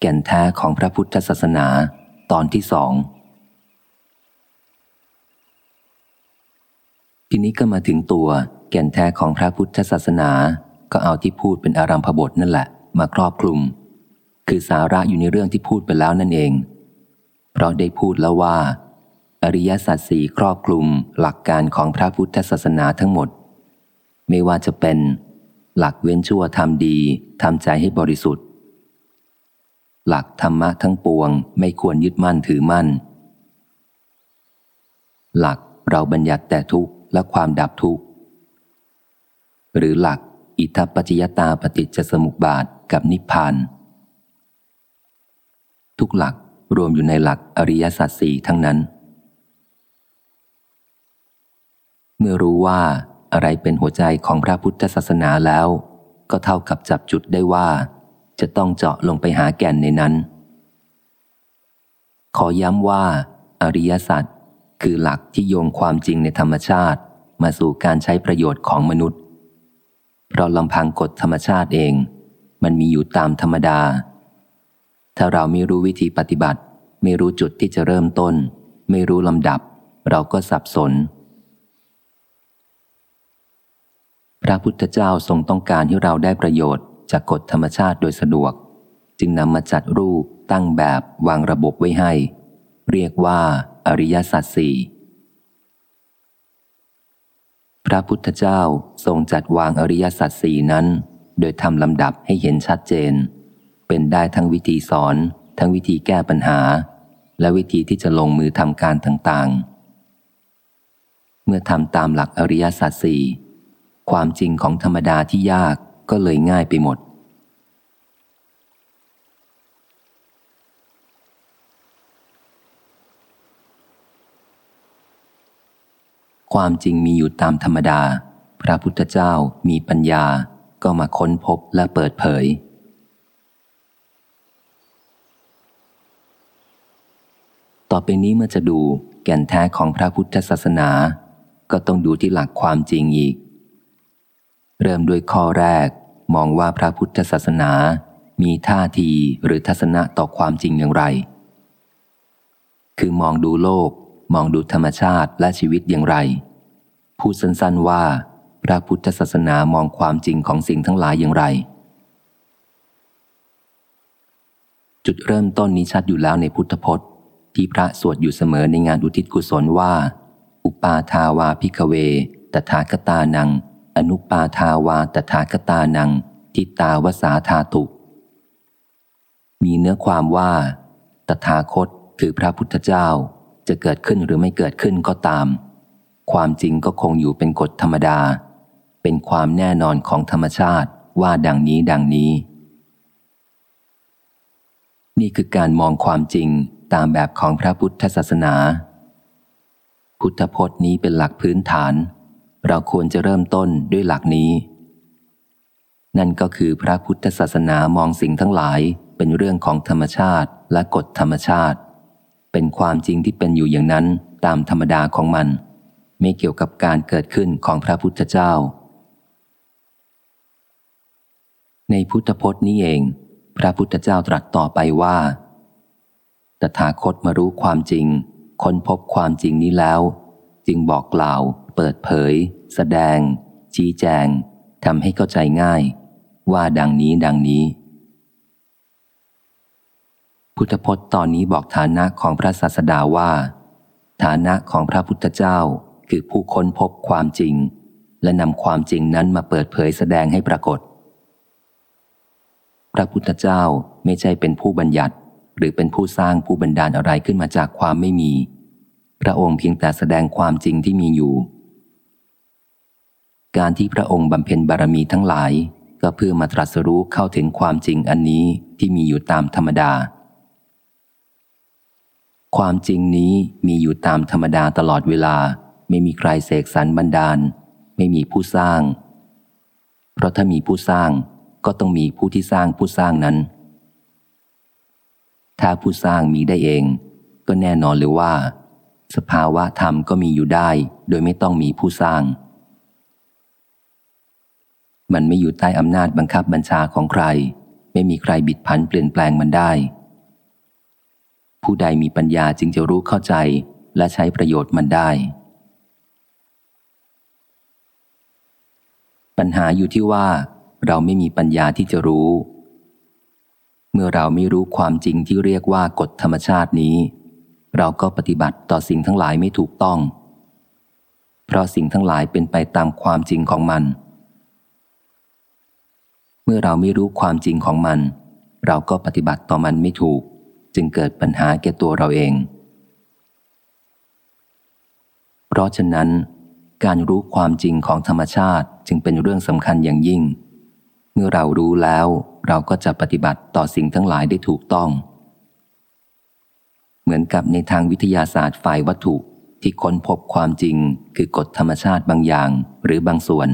แก่นแท้ของพระพุทธศาสนาตอนที่สองทีนี้ก็มาถึงตัวแก่นแท้ของพระพุทธศาสนา ก็เอาที่พูดเป็นอารัมพบทนั่นแหละ มาครอบคลุม คือสาระอยู่ในเรื่องที่พูดไปแล้วนั่นเอง เพราะได้พูดแล้วว่า อริยสัจสี่ครอบคลุมหลักการของพระพุทธศาสนาทั้งหมด ไม่ว่าจะเป็น หลักเว้นชั่วทำดีทำใจให้บริสุทธิ์ หลักธรรมะทั้งปวงไม่ควรยึดมั่นถือมั่น หลักเราบัญญัติแต่ทุกข์และความดับทุกข์ หรือหลักอิทัปปัจจยตาปฏิจจสมุปบาทกับนิพพาน ทุกหลักรวมอยู่ในหลักอริยสัจสี่ทั้งนั้น เมื่อรู้ว่าอะไรเป็นหัวใจของพระพุทธศาสนาแล้ว ก็เท่ากับจับจุดได้ว่า จะต้องเจาะลงไปหาแก่นในนั้น ขอย้ำว่า อริยสัจคือหลักที่โยงความจริงในธรรมชาติมาสู่การใช้ประโยชน์ของมนุษย์ เพราะลำพังกฎธรรมชาติเอง มันมีอยู่ตามธรรมดา ถ้าเราไม่รู้วิธีปฏิบัติ ไม่รู้จุดที่จะเริ่มต้น ไม่รู้ลำดับ เราก็สับสน พระพุทธเจ้าทรงต้องการให้เราได้ประโยชน์ จากกฎธรรมชาติโดยสะดวก จึงนำมาจัดรูปตั้งแบบวางระบบไว้ให้ เรียกว่า อริยสัจสี่พระพุทธเจ้าทรงจัดวางอริยสัจสี่นั้น โดยทำลำดับให้เห็นชัดเจน เป็นได้ทั้งวิธีสอน ทั้งวิธีแก้ปัญหา และวิธีที่จะลงมือทำการต่างๆ เมื่อทำตามหลักอริยสัจสี่ความจริงของธรรมดาที่ยาก ก็เลยง่ายไปหมด ความจริงมีอยู่ตามธรรมดา พระพุทธเจ้ามีปัญญาก็มาค้นพบและเปิดเผย ต่อไปนี้เมื่อจะดูแก่นแท้ของพระพุทธศาสนา ก็ต้องดูที่หลักความจริงอีก เริ่มด้วยข้อแรก มองว่าพระพุทธศาสนา มีท่าทีหรือทัศนะต่อความจริงอย่างไร คือมองดูโลก มองดูธรรมชาติและชีวิตอย่างไร พูดสั้นๆว่า พระพุทธศาสนามองความจริงของสิ่งทั้งหลายอย่างไร จุดเริ่มต้นนี้ชัดอยู่แล้วในพุทธพจน์ ที่พระสวดอยู่เสมอในงานอุทิศกุศลว่า อุปาทาวาพิกเวตถาคตานัง อนุปาทาวาตถาคตานัง ทิตาวสาธาตุ มีเนื้อความว่า ตถาคตคือพระพุทธเจ้าจะเกิดขึ้นหรือไม่เกิดขึ้นก็ตาม ความจริงก็คงอยู่เป็นกฎธรรมดา เป็นความแน่นอนของธรรมชาติว่าดังนี้ดังนี้ นี่คือการมองความจริงตามแบบของพระพุทธศาสนา พุทธพจน์นี้เป็นหลักพื้นฐาน เราควรจะเริ่มต้นด้วยหลักนี้ นั่นก็คือพระพุทธศาสนามองสิ่งทั้งหลายเป็นเรื่องของธรรมชาติและกฎธรรมชาติ เป็นความจริงที่เป็นอยู่อย่างนั้นตามธรรมดาของมัน ไม่เกี่ยวกับการเกิดขึ้นของพระพุทธเจ้า ในพุทธพจน์นี้เอง พระพุทธเจ้าตรัสต่อไปว่า ตถาคตมารู้ความจริง ค้นพบความจริงนี้แล้ว จึงบอกกล่าว ปิดเผย แสดง ชี้แจงทำให้เข้าใจง่าย ว่าดังนี้ดังนี้ พุทธพจน์ตอนนี้บอกฐานะของพระศาสดาว่า ฐานะของพระพุทธเจ้าคือผู้ค้นพบความจริง และนำความจริงนั้นมาเปิดเผยแสดงให้ปรากฏ พระพุทธเจ้าไม่ใช่เป็นผู้บัญญัติ หรือเป็นผู้สร้างผู้บันดาลอะไรขึ้นมาจากความไม่มี พระองค์เพียงแต่แสดงความจริงที่มีอยู่ การที่พระองค์บำเพ็ญบารมีทั้งหลาย ก็เพื่อมาตรัสรู้เข้าถึงความจริงอันนี้ที่มีอยู่ตามธรรมดา ความจริงนี้มีอยู่ตามธรรมดาตลอดเวลา ไม่มีใครเสกสรรบันดาล ไม่มีผู้สร้าง เพราะถ้ามีผู้สร้างก็ต้องมีผู้ที่สร้างผู้สร้างนั้น ถ้าผู้สร้างมีได้เอง ก็แน่นอนเลยว่า สภาวะธรรมก็มีอยู่ได้ โดยไม่ต้องมีผู้สร้าง มันไม่อยู่ใต้อำนาจบังคับบัญชาของใคร ไม่มีใครบิดพันเปลี่ยนแปลงมันได้ ผู้ใดมีปัญญาจึงจะรู้เข้าใจและใช้ประโยชน์มันได้ ปัญหาอยู่ที่ว่า เราไม่มีปัญญาที่จะรู้ เมื่อเราไม่รู้ความจริงที่เรียกว่ากฎธรรมชาตินี้ เราก็ปฏิบัติต่อสิ่งทั้งหลายไม่ถูกต้อง เพราะสิ่งทั้งหลายเป็นไปตามความจริงของมันเมื่อเราไม่รู้ความจริงของมัน เราก็ปฏิบัติต่อมันไม่ถูก จึงเกิดปัญหาแก่ตัวเราเอง เพราะฉะนั้น การรู้ความจริงของธรรมชาติจึงเป็นเรื่องสำคัญอย่างยิ่ง เมื่อเรารู้แล้วเราก็จะปฏิบัติต่อสิ่งทั้งหลายได้ถูกต้อง เหมือนกับในทางวิทยาศาสตร์ฝ่ายวัตถุที่ค้นพบความจริงคือกฎธรรมชาติบางอย่างหรือบางส่วน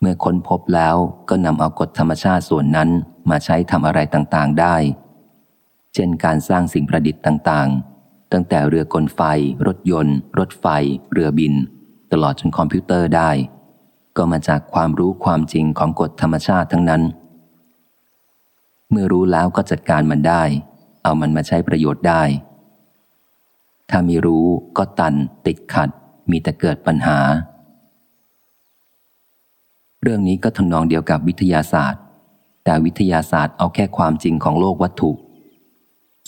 เมื่อค้นพบแล้วก็นำเอากฎธรรมชาติส่วนนั้นมาใช้ทำอะไรต่างๆได้ เช่นการสร้างสิ่งประดิษฐ์ต่างๆ ตั้งแต่เรือกลไฟ รถยนต์ รถไฟ เรือบิน ตลอดจนคอมพิวเตอร์ได้ ก็มาจากความรู้ความจริงของกฎธรรมชาติทั้งนั้น เมื่อรู้แล้วก็จัดการมันได้ เอามันมาใช้ประโยชน์ได้ ถ้ามีรู้ก็ตัน ติดขัด มีแต่เกิดปัญหา เรื่องนี้ก็ทำนองเดียวกับวิทยาศาสตร์ แต่วิทยาศาสตร์เอาแค่ความจริงของโลกวัตถุ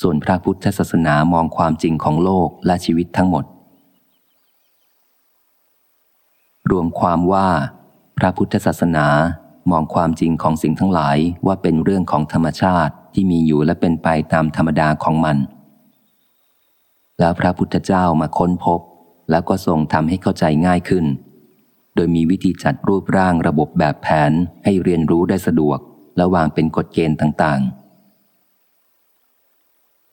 ส่วนพระพุทธศาสนามองความจริงของโลกและชีวิตทั้งหมด รวมความว่า พระพุทธศาสนามองความจริงของสิ่งทั้งหลายว่าเป็นเรื่องของธรรมชาติที่มีอยู่และเป็นไปตามธรรมดาของมัน แล้วพระพุทธเจ้ามาค้นพบ แล้วก็ทรงทำให้เข้าใจง่ายขึ้น โดยมีวิธีจัดรูปร่างระบบแบบแผนให้เรียนรู้ได้สะดวก และวางเป็นกฎเกณฑ์ต่างๆ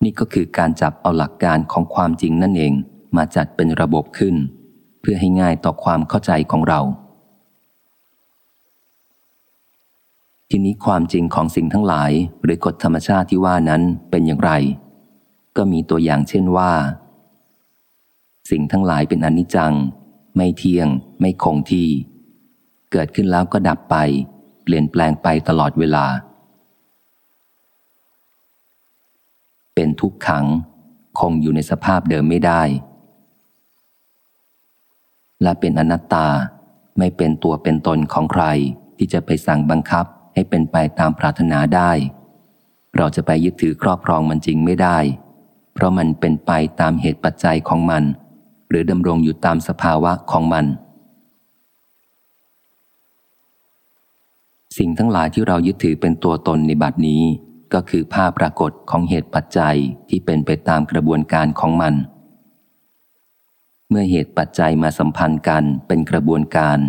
นี่ก็คือการจับเอาหลักการของความจริงนั่นเองมาจัดเป็นระบบขึ้น เพื่อให้ง่ายต่อความเข้าใจของเรา ทีนี้ความจริงของสิ่งทั้งหลาย หรือกฎธรรมชาติที่ว่านั้นเป็นอย่างไร ก็มีตัวอย่างเช่นว่า สิ่งทั้งหลายเป็นอนิจจัง ไม่เที่ยง ไม่คงที่ เกิดขึ้นแล้วก็ดับไป เปลี่ยนแปลงไปตลอดเวลา เป็นทุกขัง คงอยู่ในสภาพเดิมไม่ได้ และเป็นอนัตตาไม่เป็นตัวเป็นตนของใครที่จะไปสั่งบังคับให้เป็นไปตามปรารถนาได้ เราจะไปยึดถือครอบครองมันจริงไม่ได้ เพราะมันเป็นไปตามเหตุปัจจัยของมัน หรือดำรงอยู่ตามสภาวะของมัน สิ่งทั้งหลายที่เรายึดถือเป็นตัวตนในบัดนี้ ก็คือภาพปรากฏของเหตุปัจจัยที่เป็นไปตามกระบวนการของมัน เมื่อเหตุปัจจัยมาสัมพันธ์กันเป็นกระบวนการ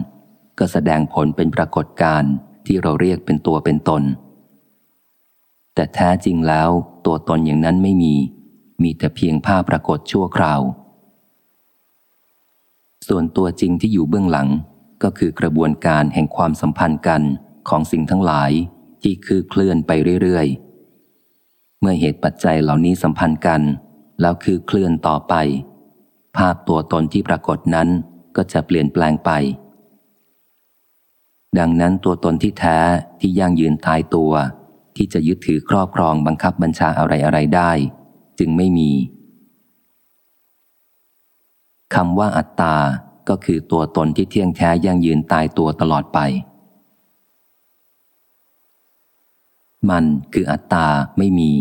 ก็แสดงผลเป็นปรากฏการที่เราเรียกเป็นตัวเป็นตน แต่แท้จริงแล้วตัวตนอย่างนั้นไม่มี มีแต่เพียงภาพปรากฏชั่วคราว ส่วนตัวจริงที่อยู่เบื้องหลัง ก็คือกระบวนการแห่งความสัมพันธ์กันของสิ่งทั้งหลายที่คือเคลื่อนไปเรื่อยๆ เมื่อเหตุปัจจัยเหล่านี้สัมพันธ์กัน แล้วคือเคลื่อนต่อไป ภาพตัวตนที่ปรากฏนั้นก็จะเปลี่ยนแปลงไป ดังนั้นตัวตนที่แท้ที่ยั่งยืนตายตัว ที่จะยึดถือครอบครองบังคับบัญชาอะไรอะไรได้ จึงไม่มี คำว่าอัตตา ก็คือตัวตนที่เที่ยงแท้ยั่งยืนตายตัวตลอดไป มันคืออัตตาไม่มี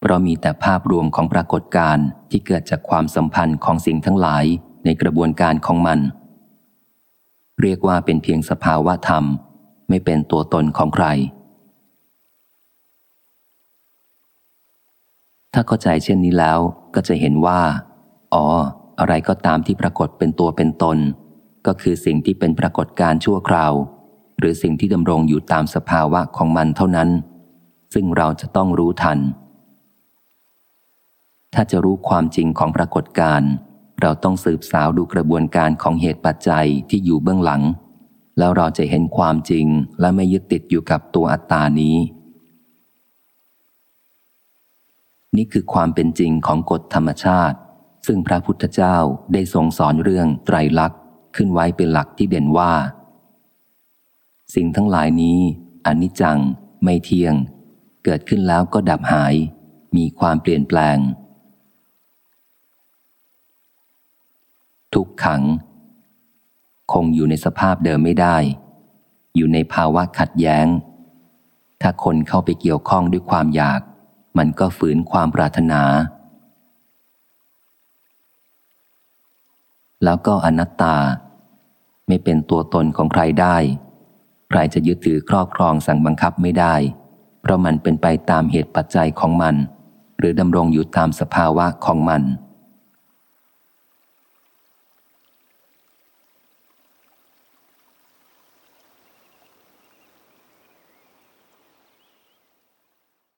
เพราะมีแต่ภาพรวมของปรากฏการณ์ที่เกิดจากความสัมพันธ์ของสิ่งทั้งหลายในกระบวนการของมัน เรียกว่าเป็นเพียงสภาวะธรรม ไม่เป็นตัวตนของใคร ถ้าเข้าใจเช่นนี้แล้วก็จะเห็นว่า อ๋อ อะไรก็ตามที่ปรากฏเป็นตัวเป็นตน ก็คือสิ่งที่เป็นปรากฏการชั่วคราว หรือสิ่งที่ดำรงอยู่ตามสภาวะของมันเท่านั้น ซึ่งเราจะต้องรู้ทัน ถ้าจะรู้ความจริงของปรากฏการ์เราต้องสืบสาวดูกระบวนการของเหตุปัจจัยที่อยู่เบื้องหลัง แล้วเราจะเห็นความจริงและไม่ยึดติดอยู่กับตัวอัตตานี้ นี่คือความเป็นจริงของกฎธรรมชาติ ซึ่งพระพุทธเจ้าได้ทรงสอนเรื่องไตรลักษณ์ขึ้นไว้เป็นหลักที่เด่นว่า สิ่งทั้งหลายนี้อนิจจัง ไม่เที่ยง เกิดขึ้นแล้วก็ดับหาย มีความเปลี่ยนแปลง ทุกขัง คงอยู่ในสภาพเดิมไม่ได้ อยู่ในภาวะขัดแย้ง ถ้าคนเข้าไปเกี่ยวข้องด้วยความอยาก มันก็ฝืนความปรารถนา แล้วก็อนัตตา ไม่เป็นตัวตนของใครได้ ใครจะยึดถือครอบครองสั่งบังคับไม่ได้ เพราะมันเป็นไปตามเหตุปัจจัยของมัน หรือดำรงอยู่ตามสภาวะของมัน